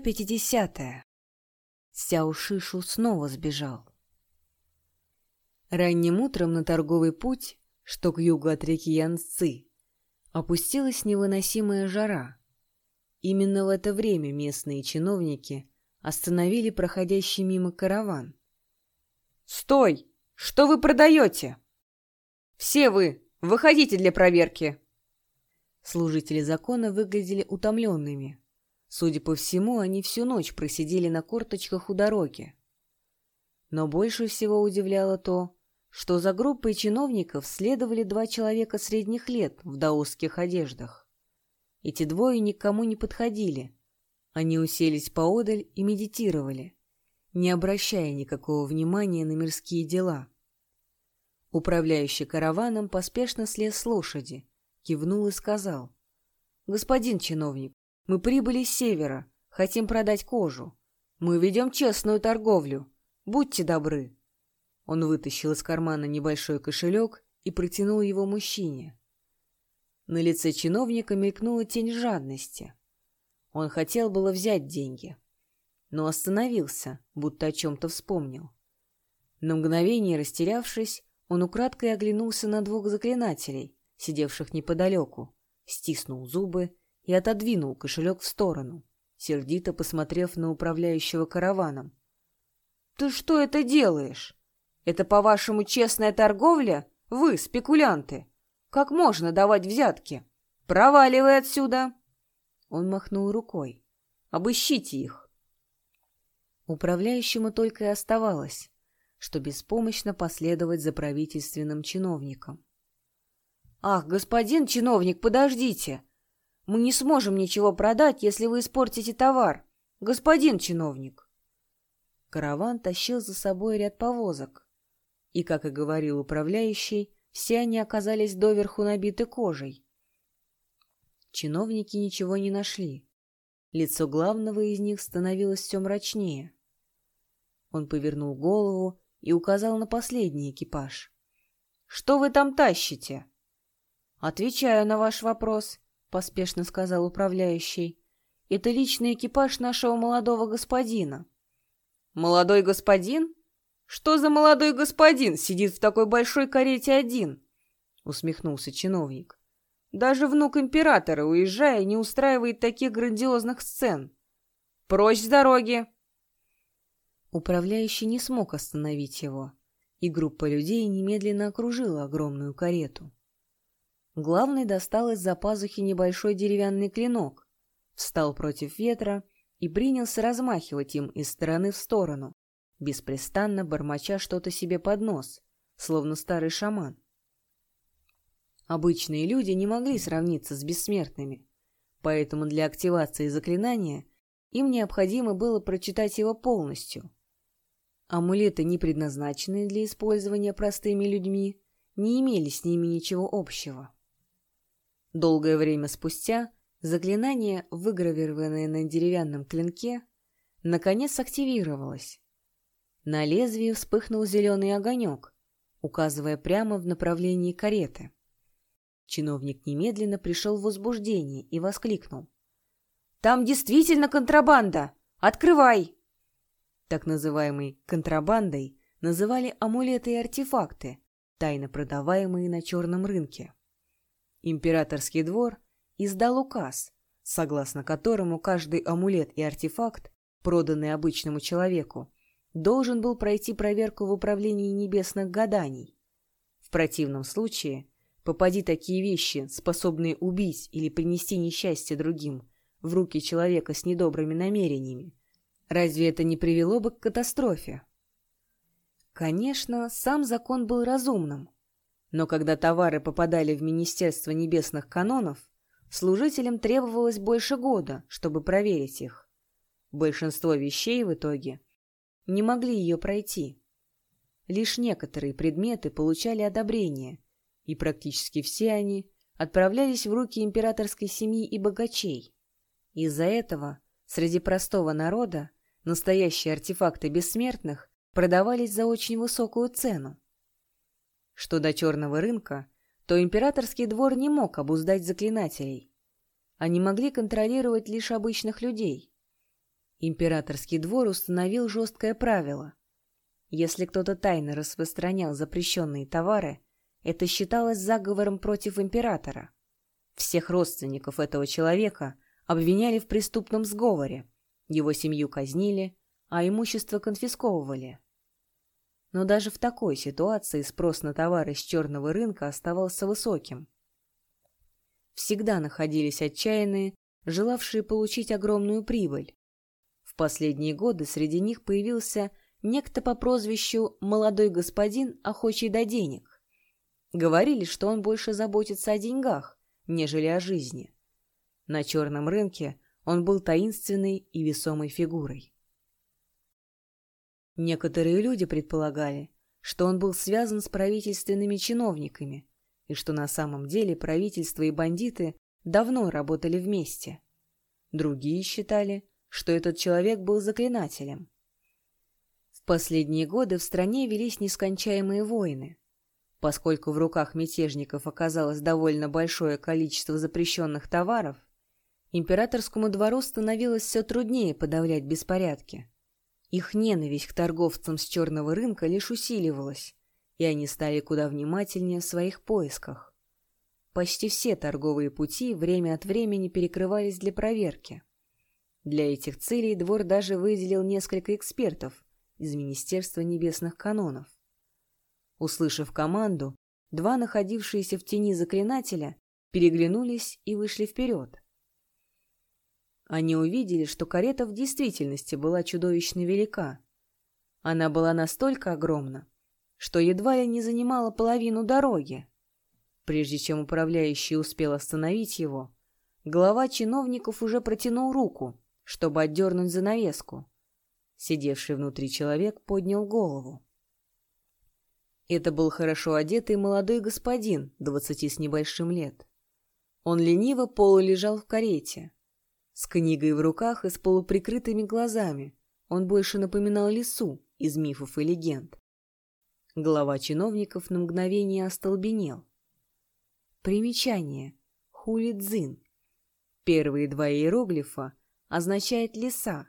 Глава 50. Сяо Шишу снова сбежал. Ранним утром на торговый путь, что к югу от реки Янцзы, опустилась невыносимая жара. Именно в это время местные чиновники остановили проходящий мимо караван. «Стой! Что вы продаете?» «Все вы! Выходите для проверки!» Служители закона выглядели утомленными. Судя по всему, они всю ночь просидели на корточках у дороги. Но больше всего удивляло то, что за группой чиновников следовали два человека средних лет в даосских одеждах. Эти двое никому не подходили. Они уселись поодаль и медитировали, не обращая никакого внимания на мирские дела. Управляющий караваном поспешно слез с лошади, кивнул и сказал. «Господин чиновник, мы прибыли с севера, хотим продать кожу. Мы ведем честную торговлю. Будьте добры. Он вытащил из кармана небольшой кошелек и протянул его мужчине. На лице чиновника мелькнула тень жадности. Он хотел было взять деньги, но остановился, будто о чем-то вспомнил. На мгновение растерявшись, он украдкой оглянулся на двух заклинателей, сидевших неподалеку, стиснул зубы и отодвинул кошелек в сторону, сердито посмотрев на управляющего караваном. «Ты что это делаешь? Это, по-вашему, честная торговля? Вы, спекулянты! Как можно давать взятки? Проваливай отсюда!» Он махнул рукой. «Обыщите их!» Управляющему только и оставалось, что беспомощно последовать за правительственным чиновником. «Ах, господин чиновник, подождите! Мы не сможем ничего продать, если вы испортите товар, господин чиновник. Караван тащил за собой ряд повозок. И, как и говорил управляющий, все они оказались доверху набиты кожей. Чиновники ничего не нашли. Лицо главного из них становилось все мрачнее. Он повернул голову и указал на последний экипаж. «Что вы там тащите?» «Отвечаю на ваш вопрос. — поспешно сказал управляющий. «Это личный экипаж нашего молодого господина». «Молодой господин? Что за молодой господин сидит в такой большой карете один?» — усмехнулся чиновник. «Даже внук императора, уезжая, не устраивает таких грандиозных сцен. Прочь с дороги!» Управляющий не смог остановить его, и группа людей немедленно окружила огромную карету. Главный достал из-за пазухи небольшой деревянный клинок, встал против ветра и принялся размахивать им из стороны в сторону, беспрестанно бормоча что-то себе под нос, словно старый шаман. Обычные люди не могли сравниться с бессмертными, поэтому для активации заклинания им необходимо было прочитать его полностью. Амулеты, не предназначенные для использования простыми людьми, не имели с ними ничего общего. Долгое время спустя заклинание, выгравированное на деревянном клинке, наконец активировалось. На лезвии вспыхнул зеленый огонек, указывая прямо в направлении кареты. Чиновник немедленно пришел в возбуждение и воскликнул. «Там действительно контрабанда! Открывай!» Так называемой «контрабандой» называли амулеты и артефакты, тайно продаваемые на черном рынке. Императорский двор издал указ, согласно которому каждый амулет и артефакт, проданный обычному человеку, должен был пройти проверку в управлении небесных гаданий. В противном случае, попади такие вещи, способные убить или принести несчастье другим, в руки человека с недобрыми намерениями, разве это не привело бы к катастрофе? Конечно, сам закон был разумным, но когда товары попадали в Министерство небесных канонов, служителям требовалось больше года, чтобы проверить их. Большинство вещей в итоге не могли ее пройти. Лишь некоторые предметы получали одобрение, и практически все они отправлялись в руки императорской семьи и богачей. Из-за этого среди простого народа настоящие артефакты бессмертных продавались за очень высокую цену. Что до черного рынка, то императорский двор не мог обуздать заклинателей. Они могли контролировать лишь обычных людей. Императорский двор установил жесткое правило. Если кто-то тайно распространял запрещенные товары, это считалось заговором против императора. Всех родственников этого человека обвиняли в преступном сговоре, его семью казнили, а имущество конфисковывали. Но даже в такой ситуации спрос на товары с черного рынка оставался высоким. Всегда находились отчаянные, желавшие получить огромную прибыль. В последние годы среди них появился некто по прозвищу «молодой господин, охочий до денег». Говорили, что он больше заботится о деньгах, нежели о жизни. На черном рынке он был таинственной и весомой фигурой. Некоторые люди предполагали, что он был связан с правительственными чиновниками и что на самом деле правительство и бандиты давно работали вместе. Другие считали, что этот человек был заклинателем. В последние годы в стране велись нескончаемые войны. Поскольку в руках мятежников оказалось довольно большое количество запрещенных товаров, императорскому двору становилось все труднее подавлять беспорядки. Их ненависть к торговцам с черного рынка лишь усиливалась, и они стали куда внимательнее в своих поисках. Почти все торговые пути время от времени перекрывались для проверки. Для этих целей двор даже выделил несколько экспертов из Министерства небесных канонов. Услышав команду, два находившиеся в тени заклинателя переглянулись и вышли вперед. Они увидели, что карета в действительности была чудовищно велика. Она была настолько огромна, что едва ли не занимала половину дороги. Прежде чем управляющий успел остановить его, глава чиновников уже протянул руку, чтобы отдернуть занавеску. Сидевший внутри человек поднял голову. Это был хорошо одетый молодой господин, двадцати с небольшим лет. Он лениво полулежал в карете. С книгой в руках и с полуприкрытыми глазами он больше напоминал лису из мифов и легенд. Глава чиновников на мгновение остолбенел. Примечание. Хулидзин. Первые два иероглифа означают лиса,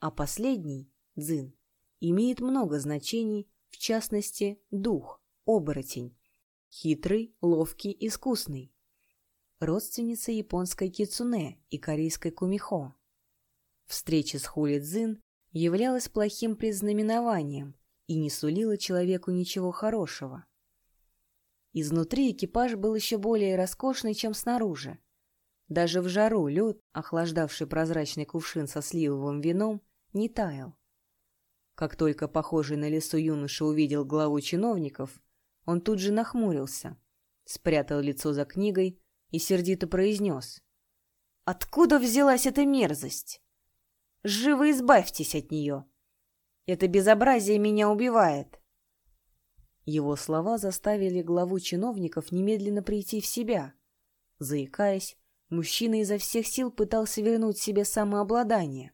а последний, дзин, имеет много значений, в частности, дух, оборотень, хитрый, ловкий, искусный родственница японской кицуне и корейской кумихо. Встреча с Хули Цзин являлась плохим предзнаменованием и не сулила человеку ничего хорошего. Изнутри экипаж был еще более роскошный, чем снаружи. Даже в жару лед, охлаждавший прозрачный кувшин со сливовым вином, не таял. Как только похожий на лесу юноша увидел главу чиновников, он тут же нахмурился, спрятал лицо за книгой и сердито произнес. «Откуда взялась эта мерзость? Живо избавьтесь от нее! Это безобразие меня убивает!» Его слова заставили главу чиновников немедленно прийти в себя. Заикаясь, мужчина изо всех сил пытался вернуть себе самообладание.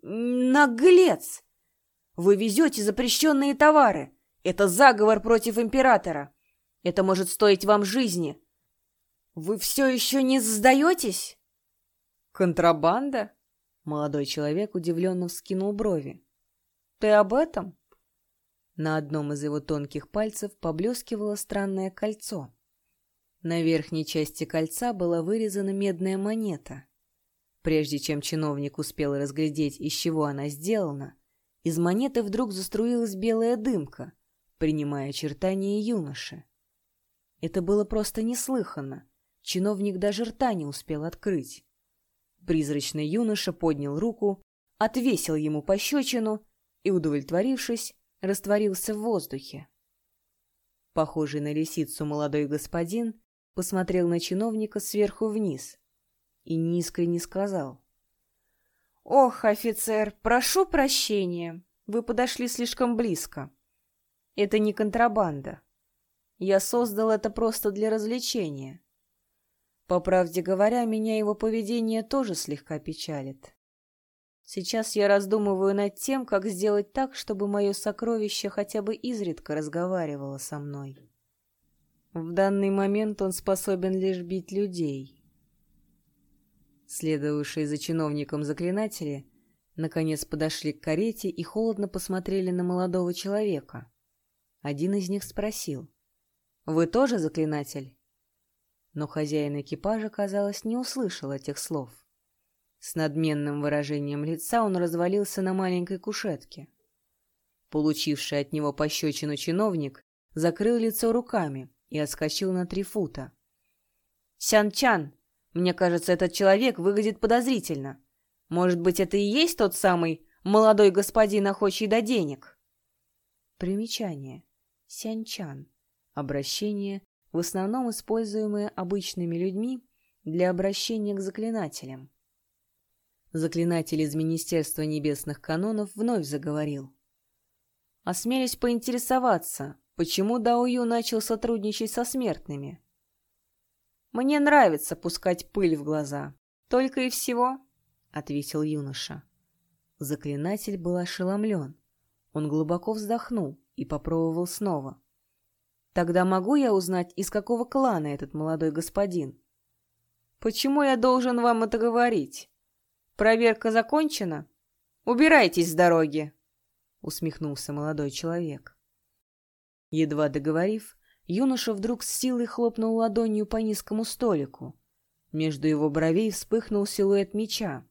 «Наглец! Вы везете запрещенные товары! Это заговор против императора! Это может стоить вам жизни!» Вы все еще не сдаетесь? Контрабанда? Молодой человек удивленно вскинул брови. Ты об этом? На одном из его тонких пальцев поблескивало странное кольцо. На верхней части кольца была вырезана медная монета. Прежде чем чиновник успел разглядеть, из чего она сделана, из монеты вдруг заструилась белая дымка, принимая очертания юноши. Это было просто неслыханно. Чиновник даже рта не успел открыть. Призрачный юноша поднял руку, отвесил ему пощечину и, удовлетворившись, растворился в воздухе. Похожий на лисицу молодой господин посмотрел на чиновника сверху вниз и неискренне сказал. «Ох, офицер, прошу прощения, вы подошли слишком близко. Это не контрабанда. Я создал это просто для развлечения. По правде говоря, меня его поведение тоже слегка печалит. Сейчас я раздумываю над тем, как сделать так, чтобы мое сокровище хотя бы изредка разговаривало со мной. В данный момент он способен лишь бить людей. Следовавшие за чиновником заклинатели Наконец подошли к карете и холодно посмотрели на молодого человека. Один из них спросил. «Вы тоже заклинатель?» Но хозяин экипажа, казалось, не услышал этих слов. С надменным выражением лица он развалился на маленькой кушетке. Получивший от него пощечину чиновник закрыл лицо руками и отскочил на три фута. «Сян-чан, мне кажется, этот человек выглядит подозрительно. Может быть, это и есть тот самый молодой господин, охочий до денег?» Примечание. Сянчан. Обращение, в основном используемое обычными людьми для обращения к заклинателям. Заклинатель из Министерства Небесных Канонов вновь заговорил. «Осмелюсь поинтересоваться, почему Даою начал сотрудничать со смертными?» «Мне нравится пускать пыль в глаза. Только и всего», — ответил юноша. Заклинатель был ошеломлен. Он глубоко вздохнул и попробовал снова. «Тогда могу я узнать, из какого клана этот молодой господин?» «Почему я должен вам это говорить?» Проверка закончена? Убирайтесь с дороги!» — усмехнулся молодой человек. Едва договорив, юноша вдруг с силой хлопнул ладонью по низкому столику. Между его бровей вспыхнул силуэт меча.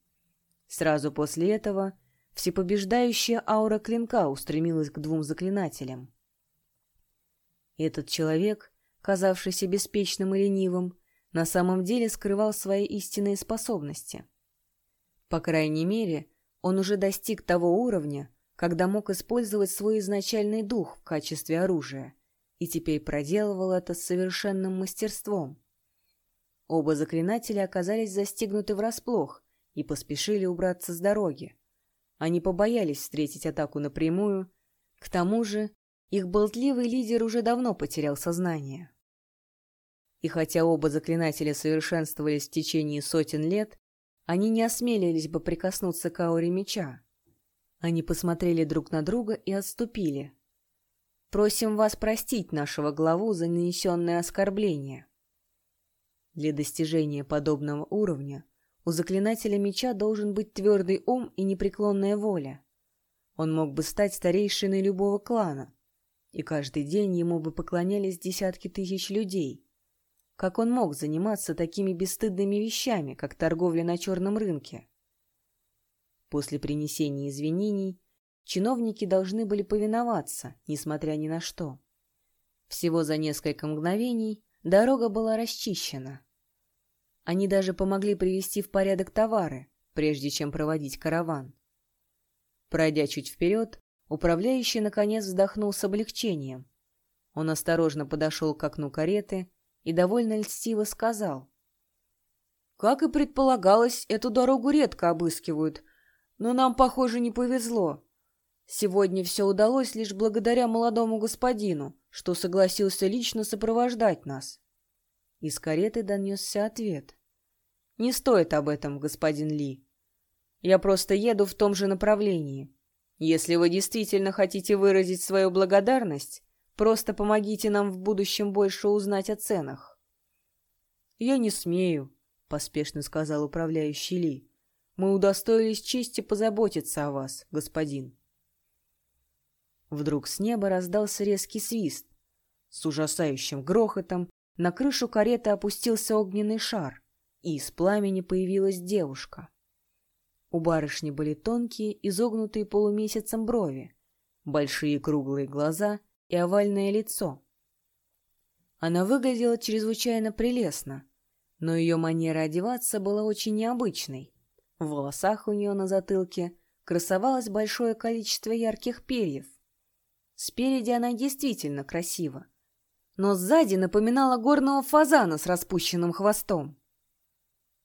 Сразу после этого всепобеждающая аура клинка устремилась к двум заклинателям. Этот человек, казавшийся беспечным и ленивым, на самом деле скрывал свои истинные способности — по крайней мере, он уже достиг того уровня, когда мог использовать свой изначальный дух в качестве оружия, и теперь проделывал это с совершенным мастерством. Оба заклинателя оказались застигнуты врасплох и поспешили убраться с дороги. Они побоялись встретить атаку напрямую, к тому же их болтливый лидер уже давно потерял сознание. И хотя оба заклинателя совершенствовались в течение сотен лет, они не осмелились бы прикоснуться к ауре меча. Они посмотрели друг на друга и отступили. «Просим вас простить нашего главу за нанесенное оскорбление». Для достижения подобного уровня у заклинателя меча должен быть твердый ум и непреклонная воля. Он мог бы стать старейшиной любого клана, и каждый день ему бы поклонялись десятки тысяч людей. Как он мог заниматься такими бесстыдными вещами, как торговля на черном рынке? После принесения извинений чиновники должны были повиноваться, несмотря ни на что. Всего за несколько мгновений дорога была расчищена. Они даже помогли привести в порядок товары, прежде чем проводить караван. Пройдя чуть вперед, управляющий наконец вздохнул с облегчением. Он осторожно подошел к окну кареты и довольно льстиво сказал. «Как и предполагалось, эту дорогу редко обыскивают, но нам, похоже, не повезло. Сегодня все удалось лишь благодаря молодому господину, что согласился лично сопровождать нас». Из кареты донесся ответ. «Не стоит об этом, господин Ли. Я просто еду в том же направлении. Если вы действительно хотите выразить свою благодарность, Просто помогите нам в будущем больше узнать о ценах. Я не смею, поспешно сказал управляющий Ли. Мы удостоились чести позаботиться о вас, господин. Вдруг с неба раздался резкий свист. С ужасающим грохотом на крышу кареты опустился огненный шар, и из пламени появилась девушка. У барышни были тонкие, изогнутые полумесяцем брови, большие круглые глаза и овальное лицо. Она выглядела чрезвычайно прелестно, но ее манера одеваться была очень необычной. В волосах у нее на затылке красовалось большое количество ярких перьев. Спереди она действительно красива, но сзади напоминала горного фазана с распущенным хвостом.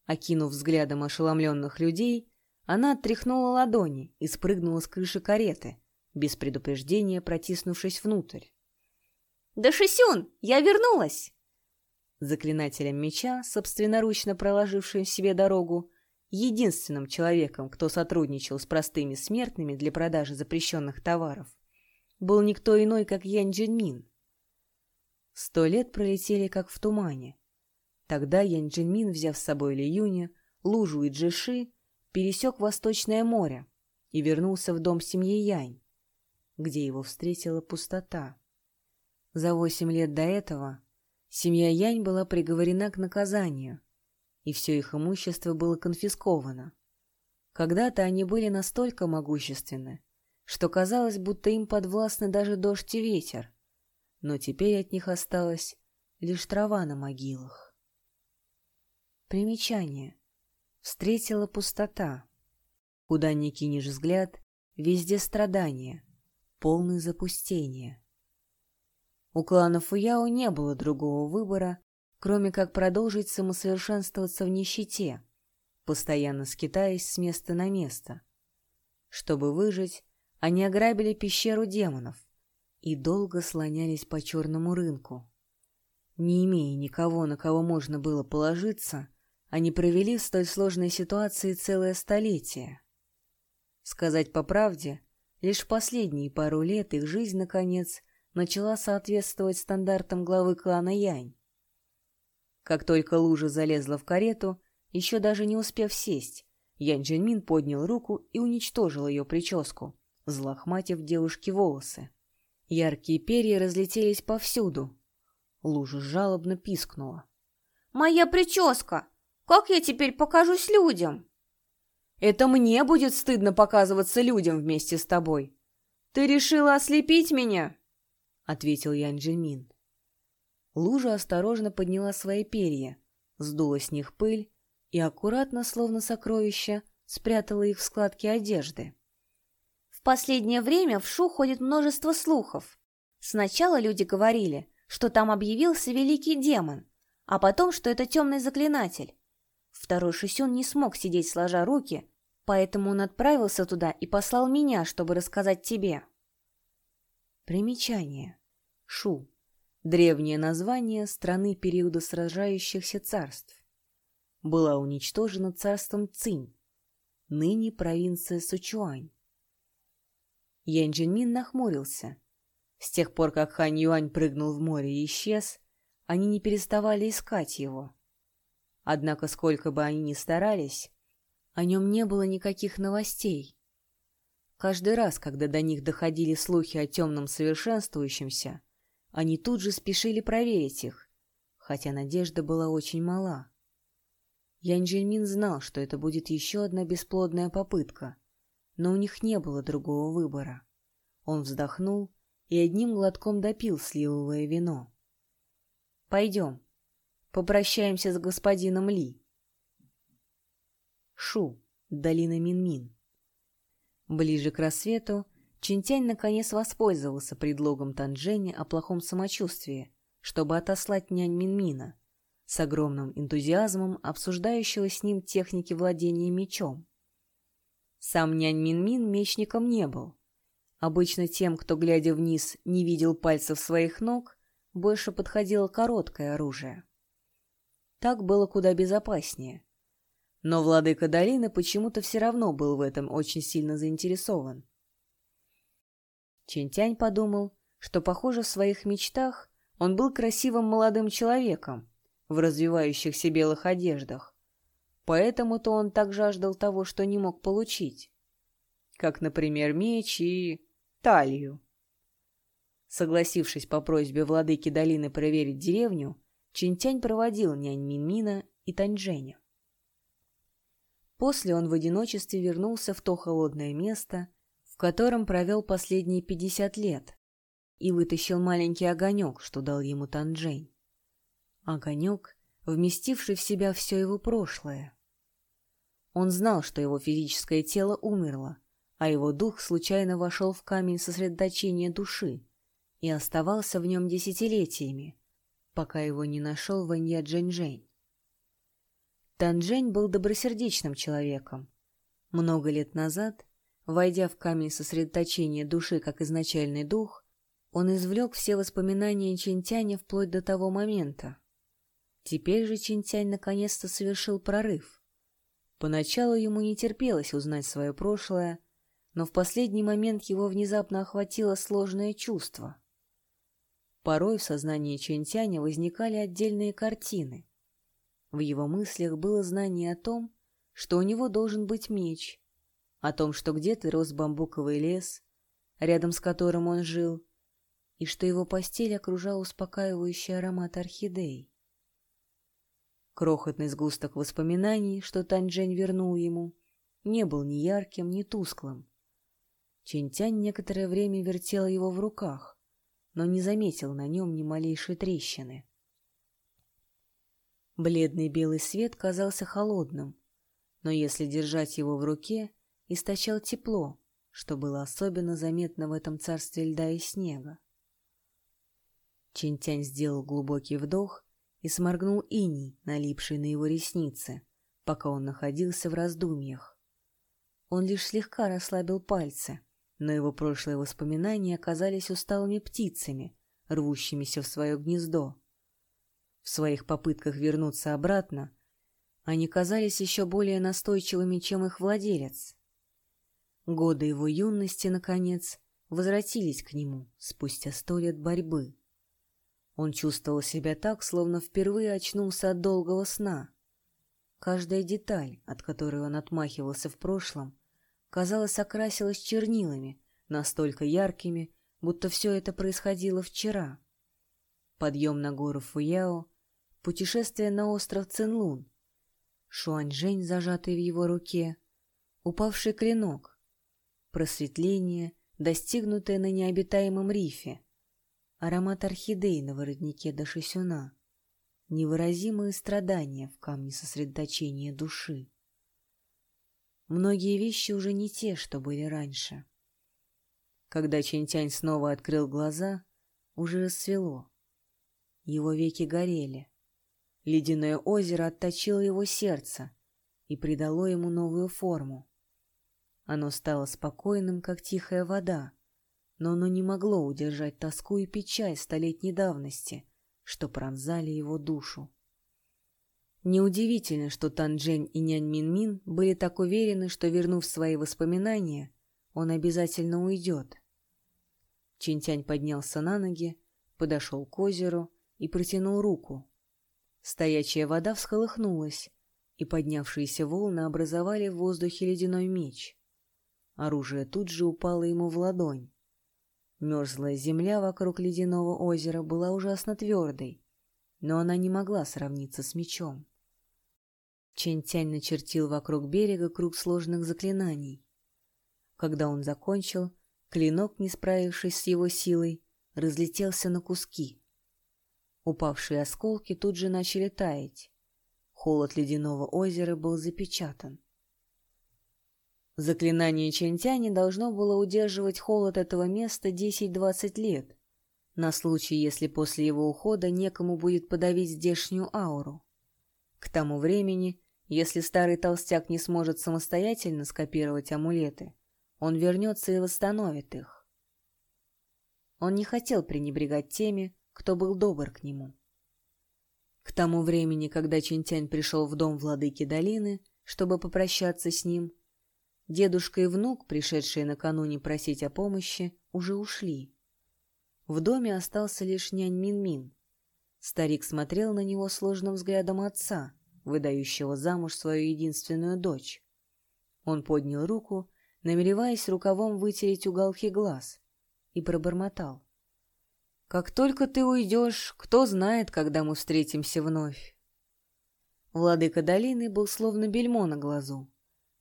Окинув взглядом ошеломленных людей, она оттряхнула ладони и спрыгнула с крыши кареты, без предупреждения протиснувшись внутрь. «Да Шисюн, я вернулась!» Заклинателем меча, собственноручно проложившим себе дорогу, единственным человеком, кто сотрудничал с простыми смертными для продажи запрещенных товаров, был никто иной, как Ян Джинмин. Сто лет пролетели, как в тумане. Тогда Ян Джинмин, взяв с собой Ли Юня, Лужу и Джиши, пересек Восточное море, и вернулся в дом семьи Янь, где его встретила пустота. За восемь лет до этого семья Янь была приговорена к наказанию, и все их имущество было конфисковано. Когда-то они были настолько могущественны, что казалось, будто им подвластны даже дождь и ветер, но теперь от них осталась лишь трава на могилах. Примечание. Встретила пустота. Куда ни кинешь взгляд, везде страдания, полное запустение. У клана Фуяо не было другого выбора, кроме как продолжить самосовершенствоваться в нищете, постоянно скитаясь с места на место. Чтобы выжить, они ограбили пещеру демонов и долго слонялись по черному рынку. Не имея никого, на кого можно было положиться, они провели в столь сложной ситуации целое столетие. Сказать по правде, лишь последние пару лет их жизнь, наконец, начала соответствовать стандартам главы клана Янь. Как только лужа залезла в карету, еще даже не успев сесть, Янь Джинмин поднял руку и уничтожил ее прическу, взлохматив девушке волосы. Яркие перья разлетелись повсюду. Лужа жалобно пискнула. «Моя прическа! Как я теперь покажусь людям?» «Это мне будет стыдно показываться людям вместе с тобой. Ты решила ослепить меня?» — ответил Ян Джимин. Лужа осторожно подняла свои перья, сдула с них пыль и аккуратно, словно сокровища, спрятала их в складки одежды. В последнее время в Шу ходит множество слухов. Сначала люди говорили, что там объявился великий демон, а потом, что это темный заклинатель. Второй Шисюн не смог сидеть сложа руки, поэтому он отправился туда и послал меня, чтобы рассказать тебе. Примечание. Шу. Древнее название страны периода сражающихся царств. Была уничтожена царством Цинь, ныне провинция Сучуань. Ян Джинмин нахмурился. С тех пор, как Хань Юань прыгнул в море и исчез, они не переставали искать его. Однако, сколько бы они ни старались, о нем не было никаких новостей. Каждый раз, когда до них доходили слухи о темном совершенствующемся, они тут же спешили проверить их, хотя надежда была очень мала. Ян Джельмин знал, что это будет еще одна бесплодная попытка, но у них не было другого выбора. Он вздохнул и одним глотком допил сливовое вино. «Пойдем, попрощаемся с господином Ли». Шу, долина Минмин. Ближе к рассвету Чинтянь наконец воспользовался предлогом Танжэня о плохом самочувствии, чтобы отослать нянь Минмина, с огромным энтузиазмом обсуждающего с ним техники владения мечом. Сам нянь Минмин мечником не был. Обычно тем, кто, глядя вниз, не видел пальцев своих ног, больше подходило короткое оружие. Так было куда безопаснее. Но владыка долины почему-то все равно был в этом очень сильно заинтересован. Чинтянь подумал, что, похоже, в своих мечтах он был красивым молодым человеком в развивающихся белых одеждах, Поэтому-то он так жаждал того, что не мог получить. Как, например, меч и талию. Согласившись по просьбе владыки долины проверить деревню, Чинтянь проводил нянь Минмина и Таньжэня. После он в одиночестве вернулся в то холодное место, в котором провел последние пятьдесят лет, и вытащил маленький огонек, что дал ему Танжень. Огонек, вместивший в себя все его прошлое. Он знал, что его физическое тело умерло, а его дух случайно вошел в камень сосредоточения души и оставался в нем десятилетиями, пока его не нашел Ванья Джэньжэнь. Танжэнь был добросердечным человеком. Много лет назад, войдя в камень сосредоточения души как изначальный дух, он извлек все воспоминания Чинтяня вплоть до того момента. Теперь же Чинтянь наконец-то совершил прорыв. Поначалу ему не терпелось узнать свое прошлое, но в последний момент его внезапно охватило сложное чувство. Порой в сознании Чинтяня возникали отдельные картины. В его мыслях было знание о том, что у него должен быть меч, о том, что где-то рос бамбуковый лес, рядом с которым он жил, и что его постель окружал успокаивающий аромат орхидей. Крохотный сгусток воспоминаний, что Таньчжэнь вернул ему, не был ни ярким, ни тусклым. Чинтянь некоторое время вертел его в руках, но не заметил на нем ни малейшей трещины. Бледный белый свет казался холодным, но если держать его в руке, источал тепло, что было особенно заметно в этом царстве льда и снега. Чинтянь сделал глубокий вдох и сморгнул иней, налипший на его ресницы, пока он находился в раздумьях. Он лишь слегка расслабил пальцы, но его прошлые воспоминания оказались усталыми птицами, рвущимися в свое гнездо. В своих попытках вернуться обратно они казались еще более настойчивыми, чем их владелец. Годы его юности, наконец, возвратились к нему спустя сто лет борьбы. Он чувствовал себя так, словно впервые очнулся от долгого сна. Каждая деталь, от которой он отмахивался в прошлом, казалось, окрасилась чернилами, настолько яркими, будто все это происходило вчера. Подъем на гору Фуяо, путешествие на остров Цинлун, Шуаньжэнь, зажатый в его руке, упавший клинок, просветление, достигнутое на необитаемом рифе, аромат орхидей на воротнике до шисюна, невыразимые страдания в камне сосредоточения души. Многие вещи уже не те, что были раньше. Когда Чинтянь снова открыл глаза, уже рассвело. Его веки горели. Ледяное озеро отточило его сердце и придало ему новую форму. Оно стало спокойным, как тихая вода, но оно не могло удержать тоску и печаль столетней давности, что пронзали его душу. Неудивительно, что Танжень и Нянь Минмин были так уверены, что, вернув свои воспоминания, он обязательно уйдет. Чинтянь поднялся на ноги, подошел к озеру и протянул руку. Стоячая вода всколыхнулась, и поднявшиеся волны образовали в воздухе ледяной меч. Оружие тут же упало ему в ладонь. Мерзлая земля вокруг ледяного озера была ужасно твердой, но она не могла сравниться с мечом. Чэнь-Тянь начертил вокруг берега круг сложных заклинаний. Когда он закончил, клинок, не справившись с его силой, разлетелся на куски. Упавшие осколки тут же начали таять. Холод ледяного озера был запечатан. Заклинание Чентяни должно было удерживать холод этого места 10-20 лет, на случай, если после его ухода некому будет подавить здешнюю ауру. К тому времени, если старый толстяк не сможет самостоятельно скопировать амулеты, он вернется и восстановит их. Он не хотел пренебрегать теми, кто был добр к нему. К тому времени, когда Чинтянь пришел в дом владыки долины, чтобы попрощаться с ним, дедушка и внук, пришедшие накануне просить о помощи, уже ушли. В доме остался лишь нянь Мин-Мин. Старик смотрел на него сложным взглядом отца, выдающего замуж свою единственную дочь. Он поднял руку, намереваясь рукавом вытереть уголки глаз, и пробормотал. Как только ты уйдешь, кто знает, когда мы встретимся вновь. Владыка долины был словно бельмо на глазу.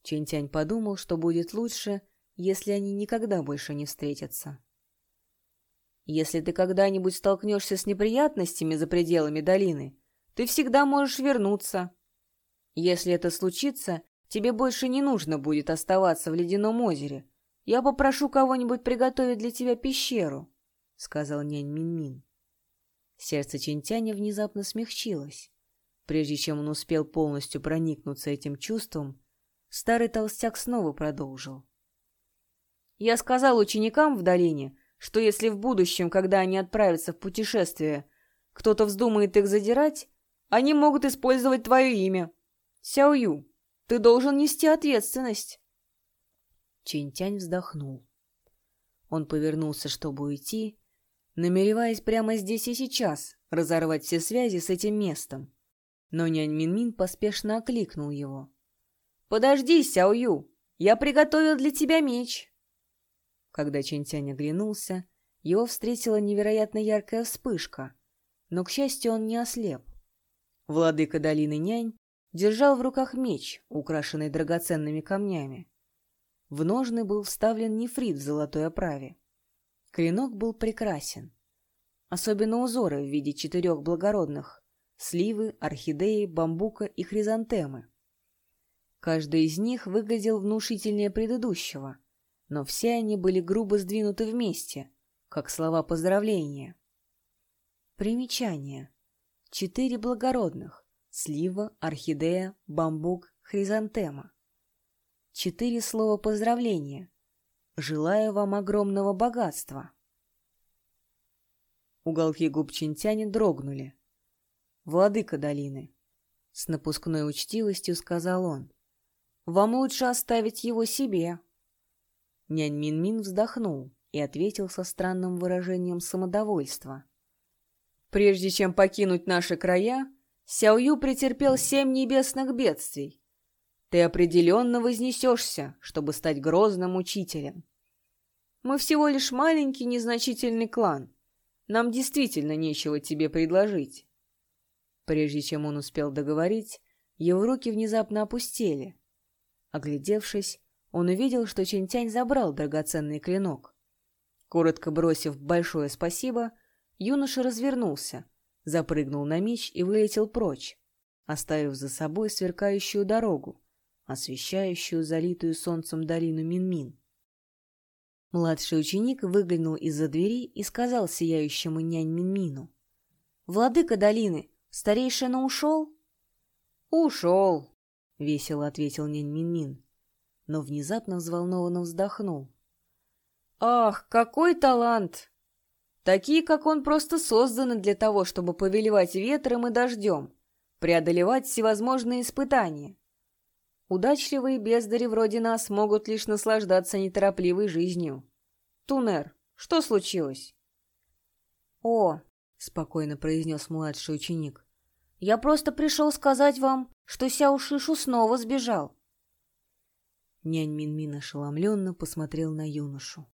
Чентянь подумал, что будет лучше, если они никогда больше не встретятся. Если ты когда-нибудь столкнешься с неприятностями за пределами долины, ты всегда можешь вернуться. Если это случится, тебе больше не нужно будет оставаться в ледяном озере. Я попрошу кого-нибудь приготовить для тебя пещеру сказал нянь Минмин. Сердце Чинтяня внезапно смягчилось. Прежде чем он успел полностью проникнуться этим чувством, старый толстяк снова продолжил. «Я сказал ученикам в долине, что если в будущем, когда они отправятся в путешествие, кто-то вздумает их задирать, они могут использовать твое имя. Сяою, ты должен нести ответственность». Чинтянь вздохнул. Он повернулся, чтобы уйти, намереваясь прямо здесь и сейчас разорвать все связи с этим местом. Но нянь Минмин поспешно окликнул его. «Подожди, Сяо Ю! Я приготовил для тебя меч!» Когда Чинтянь оглянулся, его встретила невероятно яркая вспышка, но, к счастью, он не ослеп. Владыка долины Нянь держал в руках меч, украшенный драгоценными камнями. В ножны был вставлен нефрит в золотой оправе. Клинок был прекрасен. Особенно узоры в виде четырех благородных — сливы, орхидеи, бамбука и хризантемы. Каждый из них выглядел внушительнее предыдущего, но все они были грубо сдвинуты вместе, как слова поздравления. Примечание. Четыре благородных — слива, орхидея, бамбук, хризантема. Четыре слова поздравления. Желаю вам огромного богатства. Уголки губ Чинтяни дрогнули. «Владыка долины», — с напускной учтивостью сказал он, — «вам лучше оставить его себе». Нянь Мин-Мин вздохнул и ответил со странным выражением самодовольства. «Прежде чем покинуть наши края, Сяо Ю претерпел семь небесных бедствий. Ты определенно вознесешься, чтобы стать грозным учителем. Мы всего лишь маленький незначительный клан. Нам действительно нечего тебе предложить». Прежде чем он успел договорить, его руки внезапно опустели. Оглядевшись, он увидел, что Чинтянь забрал драгоценный клинок. Коротко бросив большое спасибо, юноша развернулся, запрыгнул на меч и вылетел прочь, оставив за собой сверкающую дорогу, освещающую залитую солнцем долину Минмин. Младший ученик выглянул из-за двери и сказал сияющему нянь Минмину. «Владыка долины, старейшина ушел?» «Ушел», — весело ответил нянь Минмин но внезапно взволнованно вздохнул. «Ах, какой талант! Такие, как он, просто созданы для того, чтобы повелевать ветром и дождем, преодолевать всевозможные испытания. Удачливые бездари вроде нас могут лишь наслаждаться неторопливой жизнью. Тунер, что случилось?» «О!» — спокойно произнес младший ученик. «Я просто пришел сказать вам, что Сяо Шишу снова сбежал. Нянь Минмин ошеломленно посмотрел на юношу.